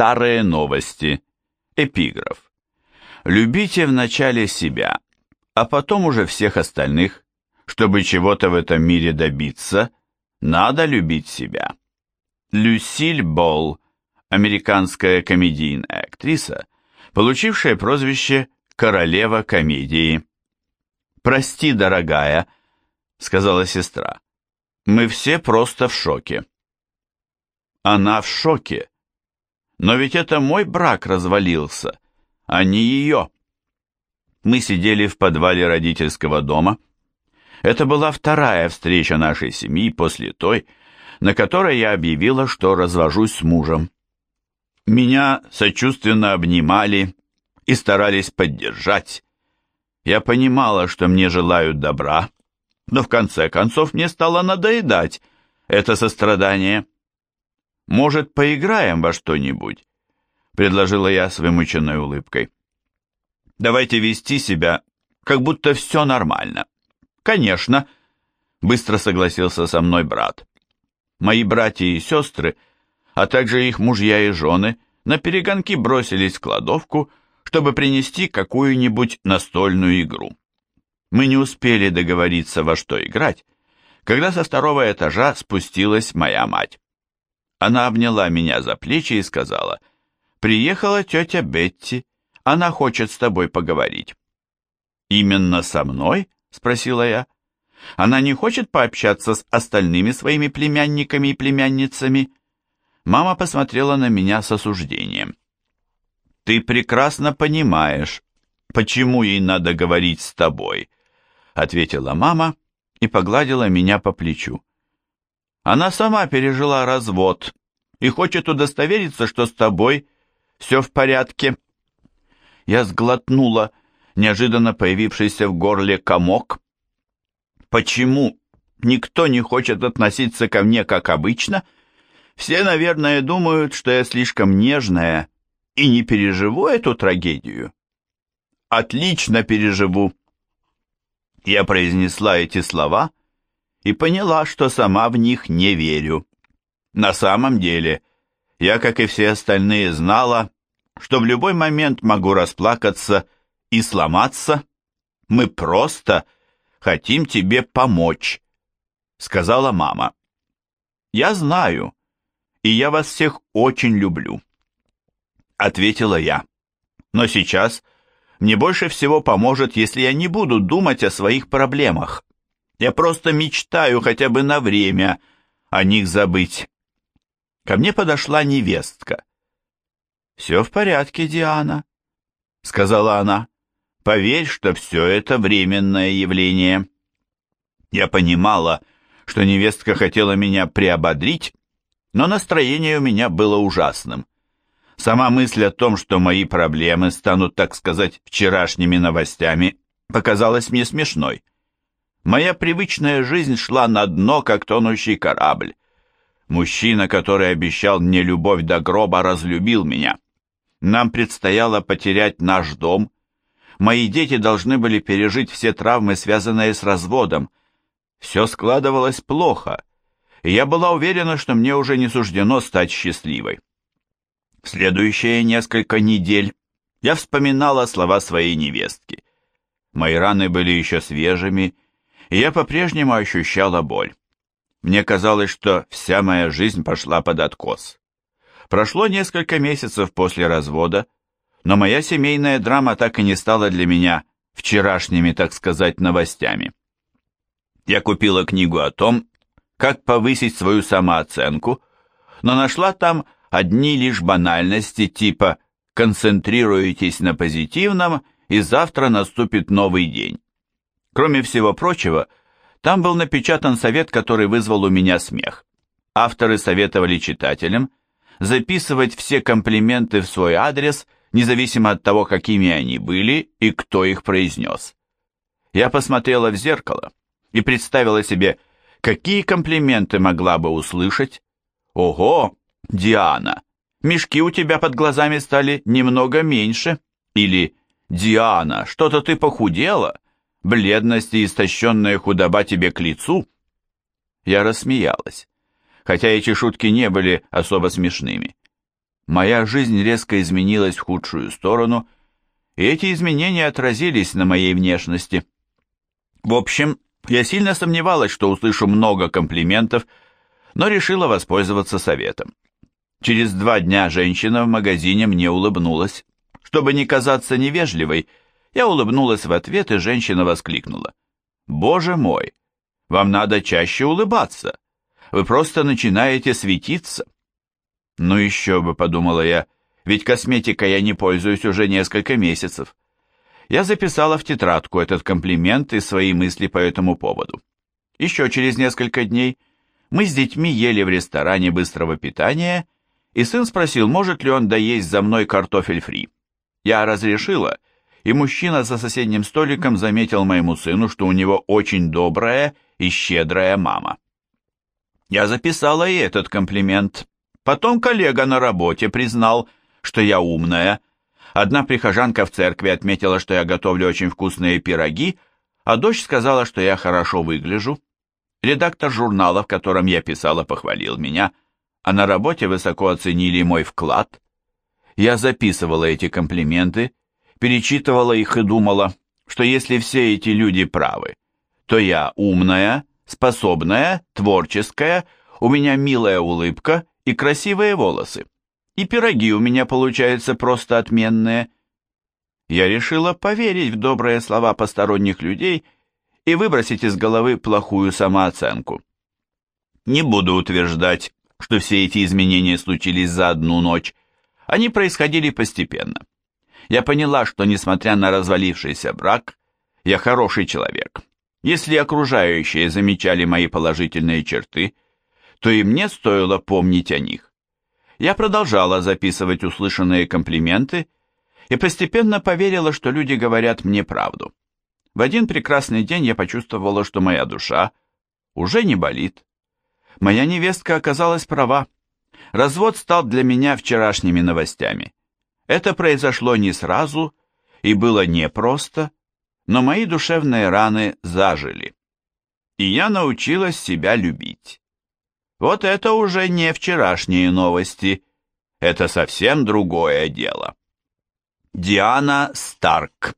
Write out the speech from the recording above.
Старые новости. Эпиграф. Любите вначале себя, а потом уже всех остальных. Чтобы чего-то в этом мире добиться, надо любить себя. Люсиль Болл, американская комедийная актриса, получившая прозвище «Королева комедии». «Прости, дорогая», — сказала сестра, — «мы все просто в шоке». Она в шоке. Но ведь это мой брак развалился, а не ее. Мы сидели в подвале родительского дома. Это была вторая встреча нашей семьи после той, на которой я объявила, что развожусь с мужем. Меня сочувственно обнимали и старались поддержать. Я понимала, что мне желают добра, но в конце концов мне стало надоедать это сострадание. «Может, поиграем во что-нибудь?» — предложила я с вымученной улыбкой. «Давайте вести себя, как будто все нормально». «Конечно», — быстро согласился со мной брат. Мои братья и сестры, а также их мужья и жены, на перегонки бросились в кладовку, чтобы принести какую-нибудь настольную игру. Мы не успели договориться, во что играть, когда со второго этажа спустилась моя мать. Она обняла меня за плечи и сказала, «Приехала тетя Бетти, она хочет с тобой поговорить». «Именно со мной?» — спросила я. «Она не хочет пообщаться с остальными своими племянниками и племянницами?» Мама посмотрела на меня с осуждением. «Ты прекрасно понимаешь, почему ей надо говорить с тобой», ответила мама и погладила меня по плечу. Она сама пережила развод и хочет удостовериться, что с тобой все в порядке. Я сглотнула неожиданно появившийся в горле комок. Почему никто не хочет относиться ко мне как обычно? Все, наверное, думают, что я слишком нежная и не переживу эту трагедию. Отлично переживу. Я произнесла эти слова и поняла, что сама в них не верю. На самом деле, я, как и все остальные, знала, что в любой момент могу расплакаться и сломаться. Мы просто хотим тебе помочь, сказала мама. Я знаю, и я вас всех очень люблю, ответила я. Но сейчас мне больше всего поможет, если я не буду думать о своих проблемах. Я просто мечтаю хотя бы на время о них забыть. Ко мне подошла невестка. «Все в порядке, Диана», — сказала она. «Поверь, что все это временное явление». Я понимала, что невестка хотела меня приободрить, но настроение у меня было ужасным. Сама мысль о том, что мои проблемы станут, так сказать, вчерашними новостями, показалась мне смешной. Моя привычная жизнь шла на дно, как тонущий корабль. Мужчина, который обещал мне любовь до гроба, разлюбил меня. Нам предстояло потерять наш дом. Мои дети должны были пережить все травмы, связанные с разводом. Все складывалось плохо, я была уверена, что мне уже не суждено стать счастливой. В следующие несколько недель я вспоминала слова своей невестки. Мои раны были еще свежими, и я по-прежнему ощущала боль. Мне казалось, что вся моя жизнь пошла под откос. Прошло несколько месяцев после развода, но моя семейная драма так и не стала для меня вчерашними, так сказать, новостями. Я купила книгу о том, как повысить свою самооценку, но нашла там одни лишь банальности типа «концентрируйтесь на позитивном, и завтра наступит новый день». Кроме всего прочего, там был напечатан совет, который вызвал у меня смех. Авторы советовали читателям записывать все комплименты в свой адрес, независимо от того, какими они были и кто их произнес. Я посмотрела в зеркало и представила себе, какие комплименты могла бы услышать. «Ого, Диана, мешки у тебя под глазами стали немного меньше». Или «Диана, что-то ты похудела». Бледность и истощенная худоба тебе к лицу?» Я рассмеялась, хотя эти шутки не были особо смешными. Моя жизнь резко изменилась в худшую сторону, и эти изменения отразились на моей внешности. В общем, я сильно сомневалась, что услышу много комплиментов, но решила воспользоваться советом. Через два дня женщина в магазине мне улыбнулась. Чтобы не казаться невежливой, я улыбнулась в ответ, и женщина воскликнула. «Боже мой, вам надо чаще улыбаться. Вы просто начинаете светиться». «Ну еще бы», — подумала я, — «ведь косметикой я не пользуюсь уже несколько месяцев». Я записала в тетрадку этот комплимент и свои мысли по этому поводу. Еще через несколько дней мы с детьми ели в ресторане быстрого питания, и сын спросил, может ли он доесть за мной картофель фри. Я разрешила, и мужчина за соседним столиком заметил моему сыну, что у него очень добрая и щедрая мама. Я записала и этот комплимент. Потом коллега на работе признал, что я умная, Одна прихожанка в церкви отметила, что я готовлю очень вкусные пироги, а дочь сказала, что я хорошо выгляжу. Редактор журнала, в котором я писала, похвалил меня, а на работе высоко оценили мой вклад. Я записывала эти комплименты, перечитывала их и думала, что если все эти люди правы, то я умная, способная, творческая, у меня милая улыбка и красивые волосы и пироги у меня получаются просто отменные. Я решила поверить в добрые слова посторонних людей и выбросить из головы плохую самооценку. Не буду утверждать, что все эти изменения случились за одну ночь. Они происходили постепенно. Я поняла, что, несмотря на развалившийся брак, я хороший человек. Если окружающие замечали мои положительные черты, то и мне стоило помнить о них. Я продолжала записывать услышанные комплименты и постепенно поверила, что люди говорят мне правду. В один прекрасный день я почувствовала, что моя душа уже не болит. Моя невестка оказалась права. Развод стал для меня вчерашними новостями. Это произошло не сразу и было непросто, но мои душевные раны зажили. И я научилась себя любить. Вот это уже не вчерашние новости, это совсем другое дело. Диана Старк